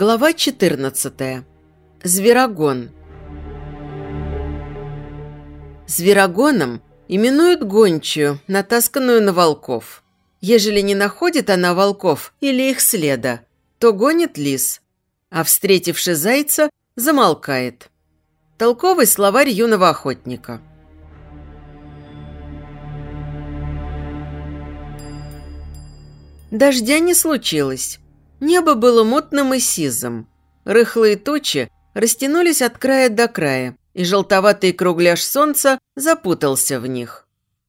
Глава 14. Зверогон. Зверогоном именуют гончую, натасканную на волков. Ежели не находит она волков или их следа, то гонит лис, а встретивши зайца, замолкает. Толковый словарь юного охотника. Дождя не случилось. Небо было мутным и сизым. Рыхлые тучи растянулись от края до края, и желтоватый кругляш солнца запутался в них.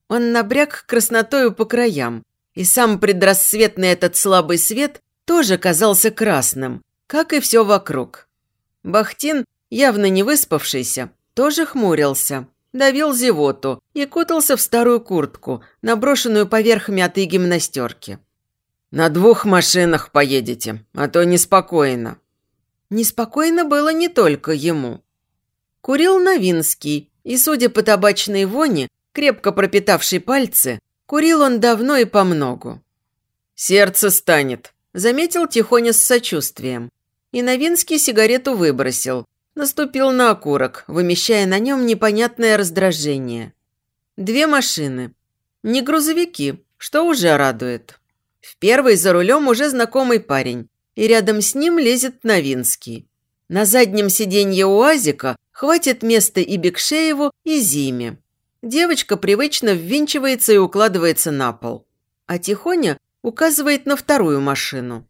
Он набряк краснотою по краям, и сам предрассветный этот слабый свет тоже казался красным, как и все вокруг. Бахтин, явно не выспавшийся, тоже хмурился, давил зевоту и кутался в старую куртку, наброшенную поверх мятой гимнастерки. «На двух машинах поедете, а то неспокойно». Неспокойно было не только ему. Курил Новинский, и, судя по табачной воне, крепко пропитавшей пальцы, курил он давно и помногу. «Сердце станет», – заметил Тихоня с сочувствием. И Новинский сигарету выбросил, наступил на окурок, вымещая на нем непонятное раздражение. Две машины. Не грузовики, что уже радует. В первой за рулем уже знакомый парень, и рядом с ним лезет Новинский. На заднем сиденье УАЗика хватит места и Бекшееву, и Зиме. Девочка привычно ввинчивается и укладывается на пол. А Тихоня указывает на вторую машину.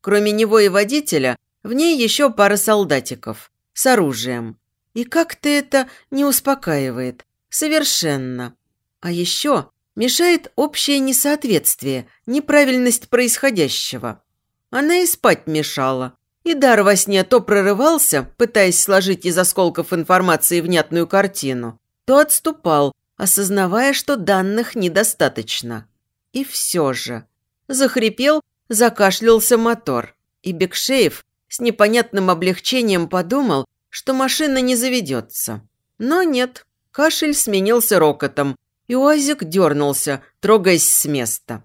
Кроме него и водителя, в ней еще пара солдатиков с оружием. И как-то это не успокаивает. Совершенно. А еще мешает общее несоответствие, неправильность происходящего. Она и спать мешала. И дар во сне то прорывался, пытаясь сложить из осколков информации внятную картину, то отступал, осознавая, что данных недостаточно. И все же. Захрипел, закашлялся мотор. И Бекшеев с непонятным облегчением подумал, что машина не заведется. Но нет, кашель сменился рокотом, и УАЗик дернулся, трогаясь с места.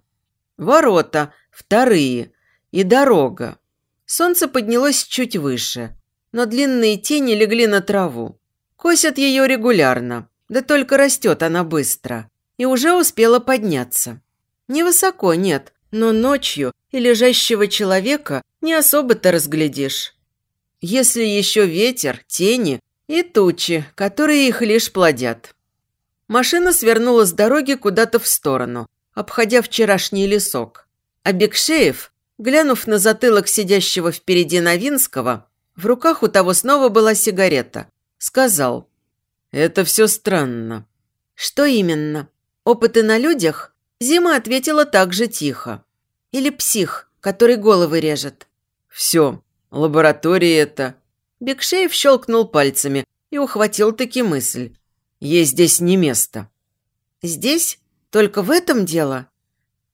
Ворота, вторые, и дорога. Солнце поднялось чуть выше, но длинные тени легли на траву. Косят ее регулярно, да только растет она быстро. И уже успела подняться. Невысоко, нет, но ночью и лежащего человека не особо-то разглядишь. Если еще ветер, тени и тучи, которые их лишь плодят. Машина свернула с дороги куда-то в сторону, обходя вчерашний лесок. А Бекшеев, глянув на затылок сидящего впереди Новинского, в руках у того снова была сигарета, сказал «Это все странно». «Что именно? Опыты на людях?» Зима ответила так же тихо. «Или псих, который головы режет?» «Все, лаборатория это». Бекшеев щелкнул пальцами и ухватил таки мысль. Ей здесь не место». «Здесь? Только в этом дело?»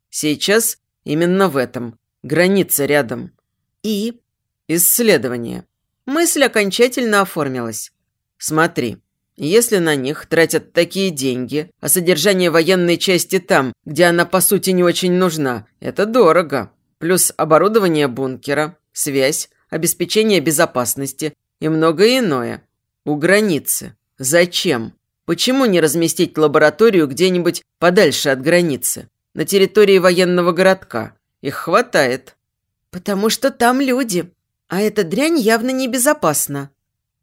«Сейчас именно в этом. Граница рядом». «И?» «Исследование». Мысль окончательно оформилась. «Смотри, если на них тратят такие деньги, а содержание военной части там, где она по сути не очень нужна, это дорого. Плюс оборудование бункера, связь, обеспечение безопасности и многое иное. У границы. Зачем? Почему не разместить лабораторию где-нибудь подальше от границы, на территории военного городка? Их хватает. Потому что там люди, а эта дрянь явно небезопасна.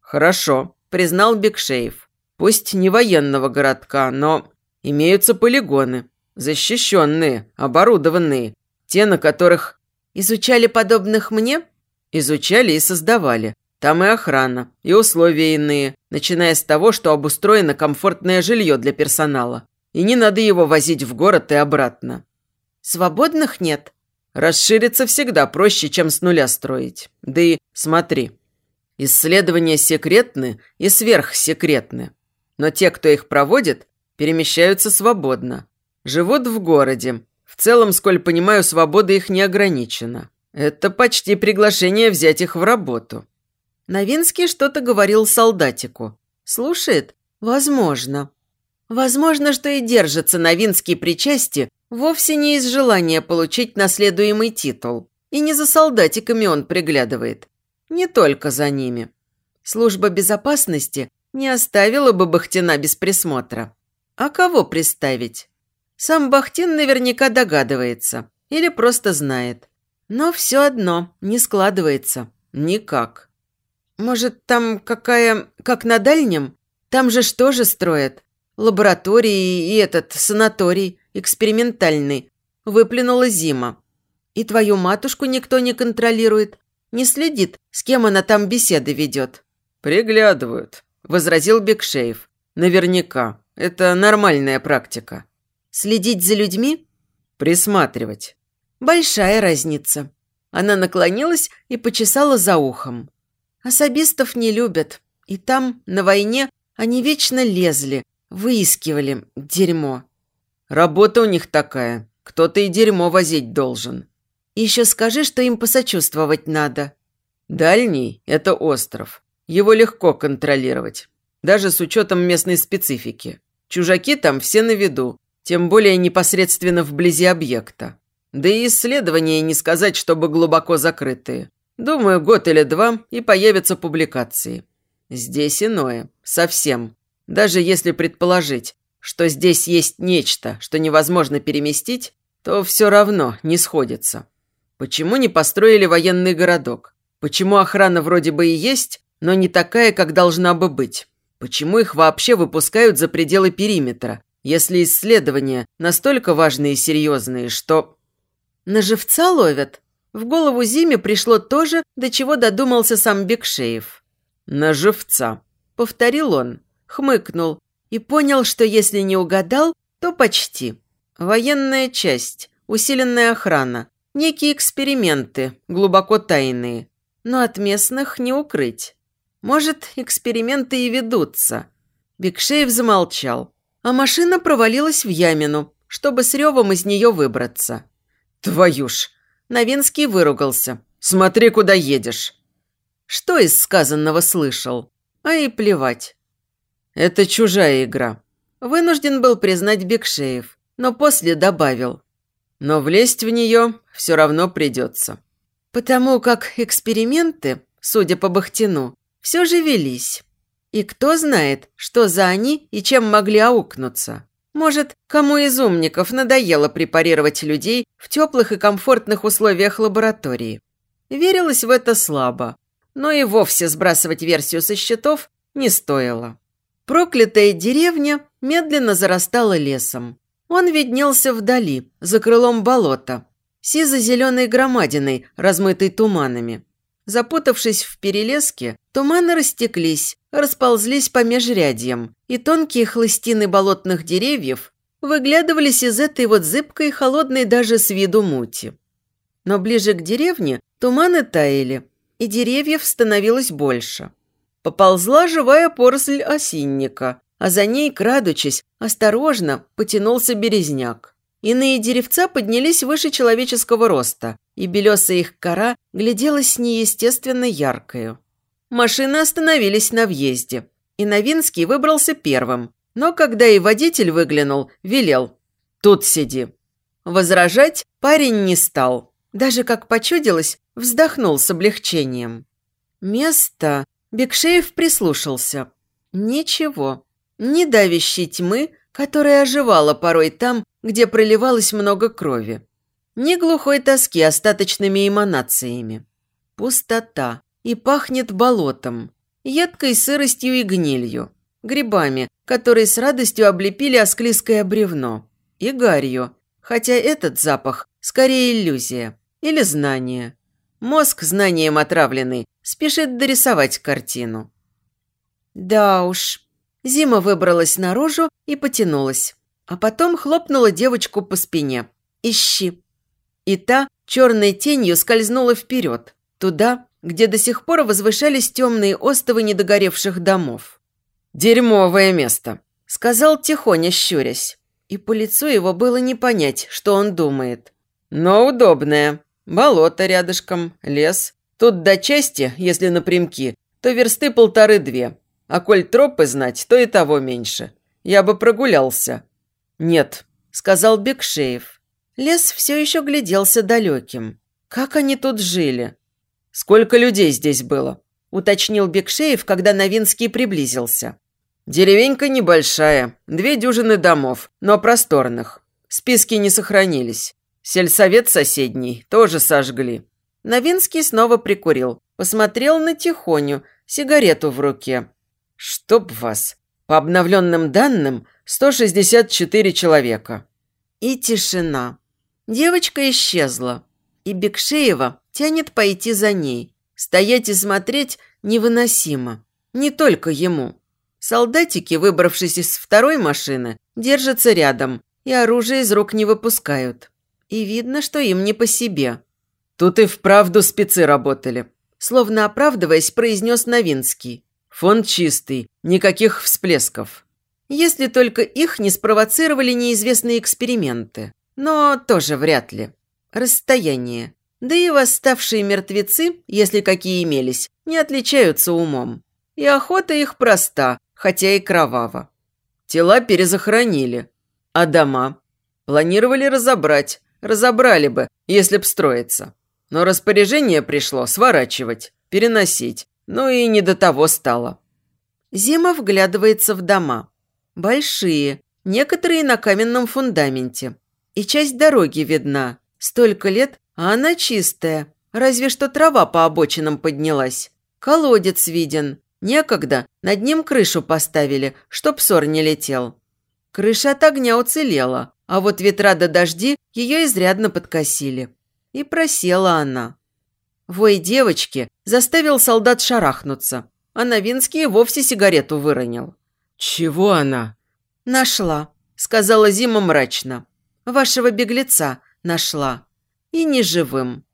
Хорошо, признал Бекшеев. Пусть не военного городка, но имеются полигоны, защищенные, оборудованные, те, на которых... Изучали подобных мне? Изучали и создавали, там и охрана, и условия иные, начиная с того, что обустроено комфортное жилье для персонала. И не надо его возить в город и обратно. Свободных нет. Расшириться всегда проще, чем с нуля строить. Да и смотри. Исследования секретны и сверхсекретны. Но те, кто их проводит, перемещаются свободно. Живут в городе. В целом, сколь понимаю, свобода их не ограничена. Это почти приглашение взять их в работу. Новинский что-то говорил солдатику. Слушает? Возможно. Возможно, что и держится Новинский при части вовсе не из желания получить наследуемый титул. И не за солдатиками он приглядывает. Не только за ними. Служба безопасности не оставила бы Бахтина без присмотра. А кого приставить? Сам Бахтин наверняка догадывается или просто знает. Но все одно не складывается. Никак. Может, там какая... как на дальнем? Там же что же строят? Лаборатории и этот санаторий экспериментальный. Выплюнула Зима. И твою матушку никто не контролирует. Не следит, с кем она там беседы ведет. «Приглядывают», – возразил Бекшеев. «Наверняка. Это нормальная практика». «Следить за людьми?» «Присматривать». «Большая разница». Она наклонилась и почесала за ухом. «Особистов не любят. И там, на войне, они вечно лезли, выискивали дерьмо». «Работа у них такая. Кто-то и дерьмо возить должен». «Еще скажи, что им посочувствовать надо». «Дальний – это остров. Его легко контролировать, даже с учетом местной специфики. Чужаки там все на виду, тем более непосредственно вблизи объекта. Да и исследования не сказать, чтобы глубоко закрытые. Думаю, год или два, и появятся публикации. Здесь иное. Совсем. Даже если предположить, что здесь есть нечто, что невозможно переместить, то все равно не сходится. Почему не построили военный городок? Почему охрана вроде бы и есть, но не такая, как должна бы быть. Почему их вообще выпускают за пределы периметра, если исследования настолько важные и серьезные, что... На живца ловят? В голову Зиме пришло то же, до чего додумался сам Бекшеев. «На живца», — повторил он, хмыкнул и понял, что если не угадал, то почти. Военная часть, усиленная охрана, некие эксперименты, глубоко тайные, но от местных не укрыть. Может, эксперименты и ведутся. Бекшеев замолчал, а машина провалилась в ямину, чтобы с ревом из нее выбраться. «Твою ж!» Новинский выругался. «Смотри, куда едешь!» Что из сказанного слышал? А и плевать. Это чужая игра. Вынужден был признать Бекшеев, но после добавил. Но влезть в нее все равно придется. Потому как эксперименты, судя по Бахтину, все же велись. И кто знает, что за они и чем могли аукнуться. Может, кому из умников надоело препарировать людей в теплых и комфортных условиях лаборатории. Верилось в это слабо, но и вовсе сбрасывать версию со счетов не стоило. Проклятая деревня медленно зарастала лесом. Он виднелся вдали, за крылом болота, сизо-зеленой громадиной, размытой туманами. Запутавшись в перелеске, туманы растеклись, расползлись по межрядьям, и тонкие хлыстины болотных деревьев выглядывались из этой вот зыбкой, холодной даже с виду мути. Но ближе к деревне туманы таяли, и деревьев становилось больше. Поползла живая поросль осинника, а за ней, крадучись, осторожно потянулся березняк. Иные деревца поднялись выше человеческого роста, и белесая их кора гляделась неестественно яркою. Машины остановились на въезде, и Новинский выбрался первым, но когда и водитель выглянул, велел «Тут сиди». Возражать парень не стал, даже, как почудилось, вздохнул с облегчением. Место... Бекшеев прислушался. Ничего. Ни давящей тьмы, которая оживала порой там, где проливалось много крови. Ни глухой тоски остаточными эманациями. Пустота. И пахнет болотом. Едкой сыростью и гнилью. Грибами, которые с радостью облепили осклизкое бревно. И гарью. Хотя этот запах скорее иллюзия. Или знание. Мозг знанием отравленный спешит дорисовать картину. Да уж. Зима выбралась наружу и потянулась а потом хлопнула девочку по спине. «Ищи!» И та черной тенью скользнула вперед, туда, где до сих пор возвышались темные остовы недогоревших домов. «Дерьмовое место», – сказал тихоня, щурясь. И по лицу его было не понять, что он думает. «Но удобное. Болото рядышком, лес. Тут до части, если напрямки, то версты полторы-две. А коль тропы знать, то и того меньше. Я бы прогулялся. «Нет», – сказал Бекшеев. Лес все еще гляделся далеким. Как они тут жили? «Сколько людей здесь было?» – уточнил Бекшеев, когда Новинский приблизился. «Деревенька небольшая, две дюжины домов, но просторных. Списки не сохранились. Сельсовет соседний тоже сожгли». Новинский снова прикурил, посмотрел на Тихоню, сигарету в руке. «Чтоб вас! По обновленным данным, 164 человека». И тишина. Девочка исчезла, и Бекшеева тянет пойти за ней. Стоять и смотреть невыносимо. Не только ему. Солдатики, выбравшись из второй машины, держатся рядом и оружие из рук не выпускают. И видно, что им не по себе. Тут и вправду спецы работали. Словно оправдываясь, произнес Новинский. Фон чистый, никаких всплесков. Если только их не спровоцировали неизвестные эксперименты. Но тоже вряд ли. Расстояние. Да и восставшие мертвецы, если какие имелись, не отличаются умом. И охота их проста, хотя и кровава. Тела перезахоронили. А дома? Планировали разобрать. Разобрали бы, если б строиться. Но распоряжение пришло сворачивать, переносить. Ну и не до того стало. Зима вглядывается в дома. Большие, некоторые на каменном фундаменте. И часть дороги видна. Столько лет, а она чистая. Разве что трава по обочинам поднялась. Колодец виден. Некогда над ним крышу поставили, чтоб ссор не летел. Крыша от огня уцелела, а вот ветра до дожди ее изрядно подкосили. И просела она. Вой девочки заставил солдат шарахнуться, а Новинский вовсе сигарету выронил. «Чего она?» «Нашла», – сказала Зима мрачно. «Вашего беглеца нашла. И не живым».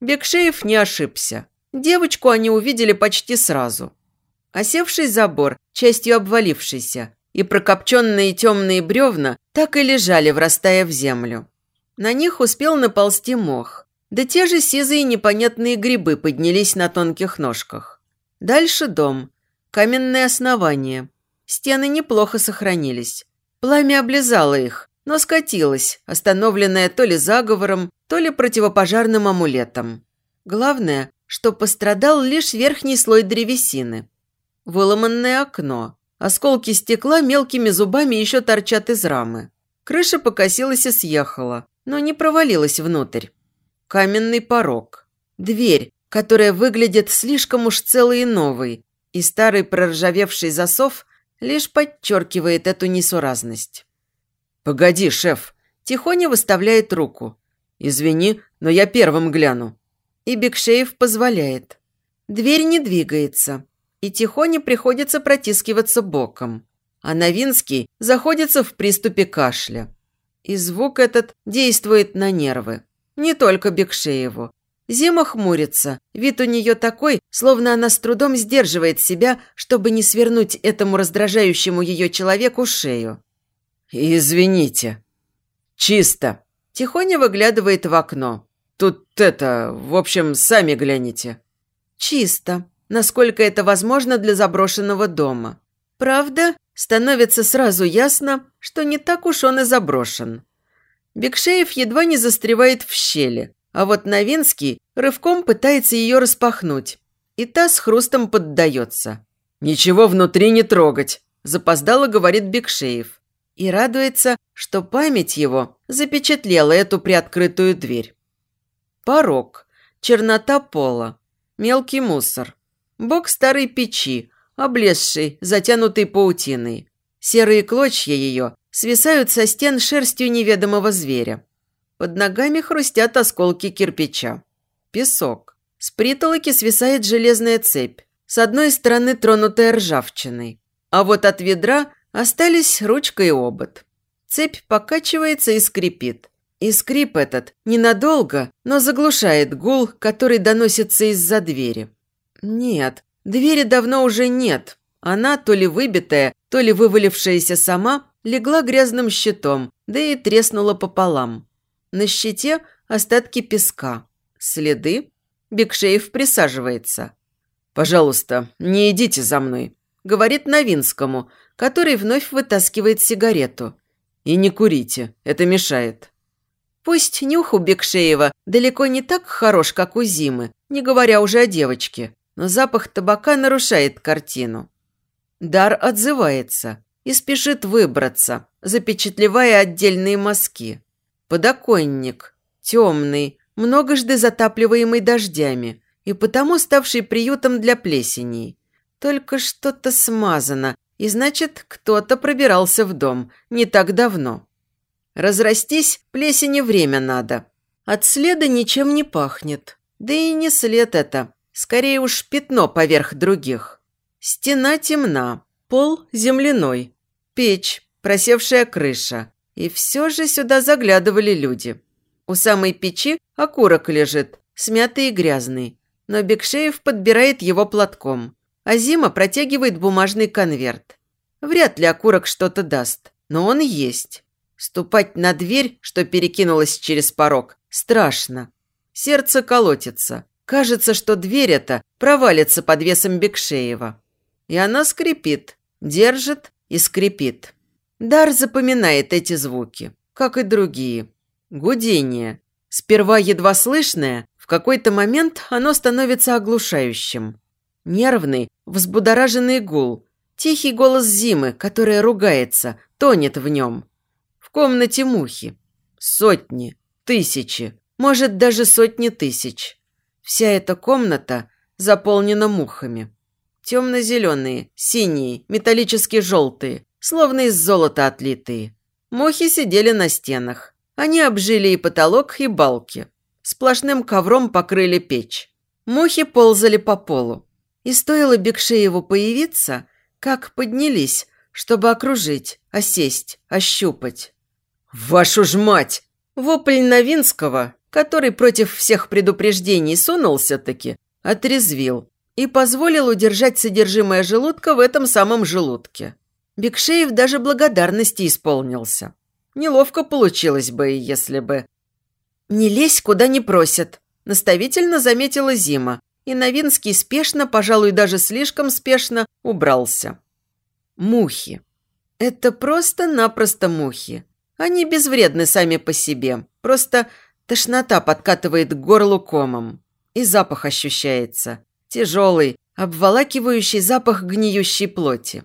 Бекшеев не ошибся. Девочку они увидели почти сразу. Осевший забор, частью обвалившийся, и прокопченные темные бревна так и лежали, врастая в землю. На них успел наползти мох. Да те же сизые непонятные грибы поднялись на тонких ножках. Дальше дом, Каменные основания. Стены неплохо сохранились. Пламя облизало их, но скатилось, остановленное то ли заговором, то ли противопожарным амулетом. Главное, что пострадал лишь верхний слой древесины. Выломанное окно. Осколки стекла мелкими зубами еще торчат из рамы. Крыша покосилась и съехала, но не провалилась внутрь. Каменный порог. Дверь, которая выглядит слишком уж целой и новой, и старый проржавевший засов лишь подчеркивает эту несуразность. «Погоди, шеф!» Тихоня выставляет руку. «Извини, но я первым гляну». И Бекшеев позволяет. Дверь не двигается, и Тихоне приходится протискиваться боком. А Новинский заходится в приступе кашля. И звук этот действует на нервы. Не только Бекшееву, Зима хмурится. Вид у нее такой, словно она с трудом сдерживает себя, чтобы не свернуть этому раздражающему ее человеку шею. «Извините». «Чисто». Тихоня выглядывает в окно. «Тут это, в общем, сами гляните». «Чисто. Насколько это возможно для заброшенного дома. Правда, становится сразу ясно, что не так уж он и заброшен». Бекшеев едва не застревает в щели, а вот Новинский рывком пытается ее распахнуть, и та с хрустом поддается. «Ничего внутри не трогать», – запоздало говорит Бекшеев. И радуется, что память его запечатлела эту приоткрытую дверь. Порог, чернота пола, мелкий мусор, бок старой печи, облезший, затянутый паутиной. Серые клочья ее свисают со стен шерстью неведомого зверя. Под ногами хрустят осколки кирпича. Песок. С притолоки свисает железная цепь, с одной стороны тронутая ржавчиной. А вот от ведра остались ручка и обод. Цепь покачивается и скрипит. И скрип этот ненадолго, но заглушает гул, который доносится из-за двери. Нет, двери давно уже нет. Она, то ли выбитая, то ли вывалившаяся сама, легла грязным щитом, да и треснула пополам. На щите остатки песка. Следы? Бекшеев присаживается. «Пожалуйста, не идите за мной», – говорит Новинскому, который вновь вытаскивает сигарету. «И не курите, это мешает». Пусть нюх у Бекшеева далеко не так хорош, как у Зимы, не говоря уже о девочке, но запах табака нарушает картину. Дар отзывается и спешит выбраться, запечатлевая отдельные мазки. Подоконник, темный, многожды затапливаемый дождями и потому ставший приютом для плесеней. Только что-то смазано, и значит, кто-то пробирался в дом не так давно. Разрастись плесени время надо. От следа ничем не пахнет. Да и не след это. Скорее уж пятно поверх других. Стена темна, пол земляной, печь, просевшая крыша. И все же сюда заглядывали люди. У самой печи окурок лежит, смятый и грязный. Но Бекшеев подбирает его платком, а Зима протягивает бумажный конверт. Вряд ли окурок что-то даст, но он есть. Ступать на дверь, что перекинулась через порог, страшно. Сердце колотится. Кажется, что дверь эта провалится под весом Бекшеева. И она скрипит, держит и скрипит. Дар запоминает эти звуки, как и другие. Гудение. Сперва едва слышное, в какой-то момент оно становится оглушающим. Нервный, взбудораженный гул. Тихий голос Зимы, которая ругается, тонет в нем комнате мухи. Сотни, тысячи, может, даже сотни тысяч. Вся эта комната заполнена мухами. Темно-зеленые, синие, металлически желтые, словно из золота отлитые. Мухи сидели на стенах. Они обжили и потолок, и балки. Сплошным ковром покрыли печь. Мухи ползали по полу. И стоило Бекшееву появиться, как поднялись, чтобы окружить, осесть, ощупать. «Вашу ж мать!» Вопль Новинского, который против всех предупреждений сунулся-таки, отрезвил и позволил удержать содержимое желудка в этом самом желудке. Бекшеев даже благодарности исполнился. Неловко получилось бы, если бы... «Не лезь, куда не просят», – наставительно заметила Зима, и Новинский спешно, пожалуй, даже слишком спешно, убрался. Мухи. Это просто-напросто мухи. Они безвредны сами по себе. Просто тошнота подкатывает к горлу комом. И запах ощущается. Тяжелый, обволакивающий запах гниющей плоти.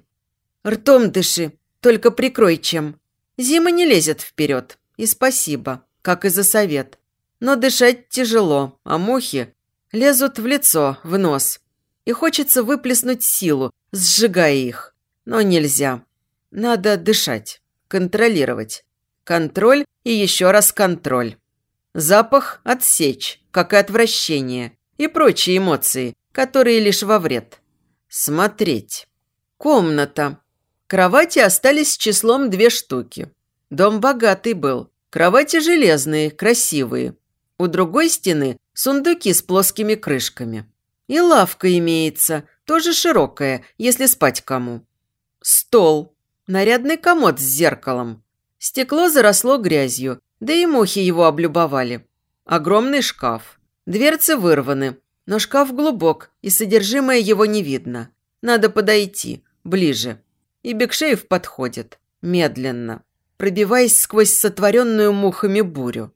Ртом дыши, только прикрой чем. Зима не лезет вперед. И спасибо, как и за совет. Но дышать тяжело, а мухи лезут в лицо, в нос. И хочется выплеснуть силу, сжигая их. Но нельзя. Надо дышать, контролировать. Контроль и еще раз контроль. Запах – отсечь, как и отвращение. И прочие эмоции, которые лишь во вред. Смотреть. Комната. Кровати остались числом две штуки. Дом богатый был. Кровати железные, красивые. У другой стены сундуки с плоскими крышками. И лавка имеется, тоже широкая, если спать кому. Стол. Нарядный комод с зеркалом. Стекло заросло грязью, да и мухи его облюбовали. Огромный шкаф. Дверцы вырваны, но шкаф глубок, и содержимое его не видно. Надо подойти, ближе. И Бекшеев подходит, медленно, пробиваясь сквозь сотворенную мухами бурю.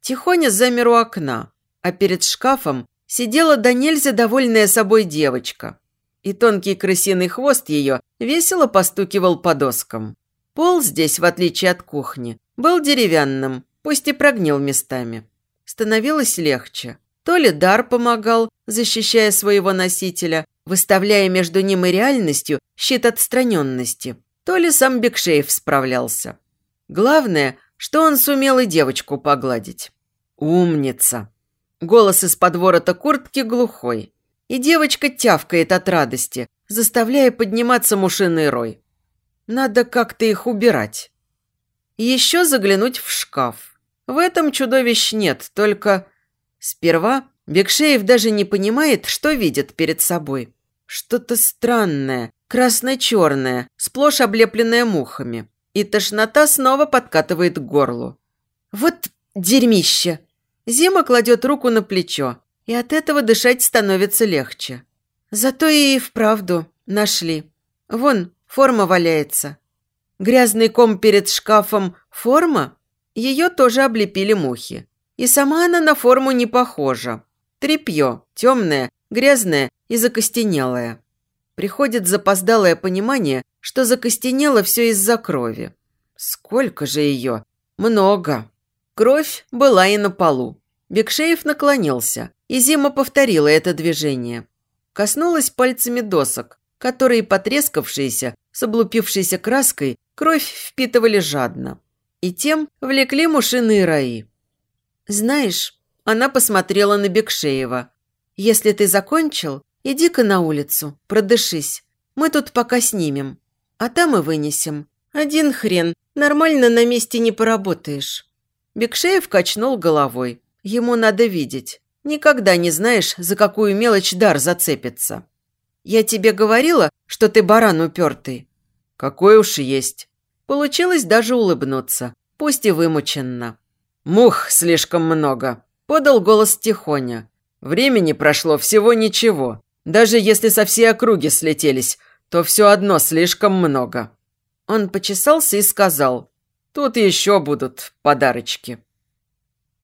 Тихоня замер у окна, а перед шкафом сидела до нельзя довольная собой девочка. И тонкий крысиный хвост ее весело постукивал по доскам. Пол здесь, в отличие от кухни, был деревянным, пусть и прогнил местами. Становилось легче. То ли дар помогал, защищая своего носителя, выставляя между ним и реальностью щит отстраненности, то ли сам Бекшеев справлялся. Главное, что он сумел и девочку погладить. «Умница!» Голос из-под ворота куртки глухой. И девочка тявкает от радости, заставляя подниматься мушиный рой. Надо как-то их убирать. Еще заглянуть в шкаф. В этом чудовищ нет, только... Сперва Бекшеев даже не понимает, что видит перед собой. Что-то странное, красно-черное, сплошь облепленное мухами. И тошнота снова подкатывает к горлу. Вот дерьмище! Зима кладет руку на плечо, и от этого дышать становится легче. Зато и вправду нашли. Вон, Форма валяется. Грязный ком перед шкафом – форма? Ее тоже облепили мухи. И сама она на форму не похожа. Трепье, темное, грязное и закостенелое. Приходит запоздалое понимание, что закостенело все из-за крови. Сколько же ее? Много. Кровь была и на полу. Бекшеев наклонился, и Зима повторила это движение. Коснулась пальцами досок, которые, потрескавшиеся, с облупившейся краской, кровь впитывали жадно. И тем влекли мушиные раи. «Знаешь, она посмотрела на Бекшеева. «Если ты закончил, иди-ка на улицу, продышись. Мы тут пока снимем. А там и вынесем. Один хрен, нормально на месте не поработаешь». Бекшеев качнул головой. Ему надо видеть. Никогда не знаешь, за какую мелочь дар зацепится. «Я тебе говорила, что ты баран упертый?» «Какой уж есть». Получилось даже улыбнуться, пусть и вымученно. «Мух слишком много», – подал голос Тихоня. «Времени прошло всего ничего. Даже если со всей округи слетелись, то все одно слишком много». Он почесался и сказал, «Тут еще будут подарочки».